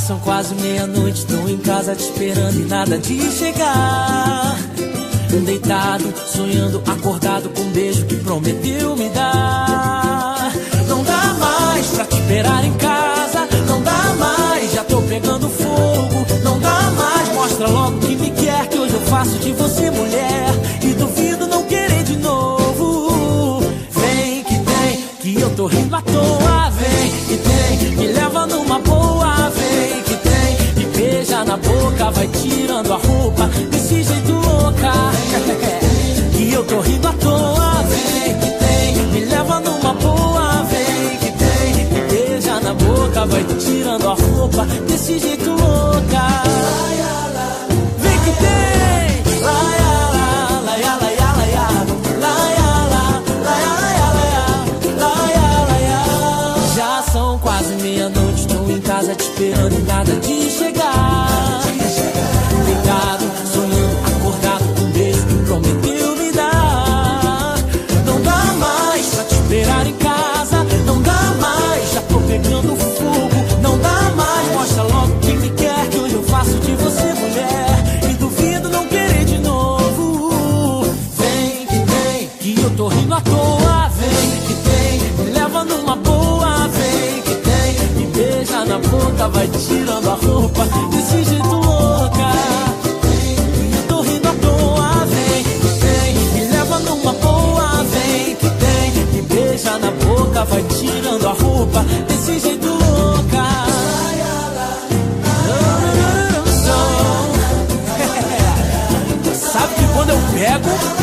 são quase meia-noite, tô em casa te esperando e nada de chegar. Deitado, sonhando, acordado com um beijo que prometeu me dar. Não dá mais pra te esperar em casa, não dá mais, já tô pegando fogo. Não dá mais, mostra logo que me quer, que hoje eu faço de você mulher. E duvido não querer de novo. Vem que tem, que eu tô rindo à toa. Vem na boca, vai tirando a roupa desse jeito louca. E eu tô rindo à toa, vem que tem, me leva numa boa, vem que tem, me beija na boca, vai tirando a roupa desse jeito louca. Vem que tem, quase meia noite lá, em casa te esperando e nada de que eu tô rindo à toa. Vem que tem, me leva numa boa. Vem que tem, me beija na boca vai tirando a roupa desse jeito louca. Vem, eu tô rindo à toa. Vem que tem, me leva numa boa. Vem que tem, me beija na boca, vai tirando a roupa desse jeito louca. Sabe que quando eu pego.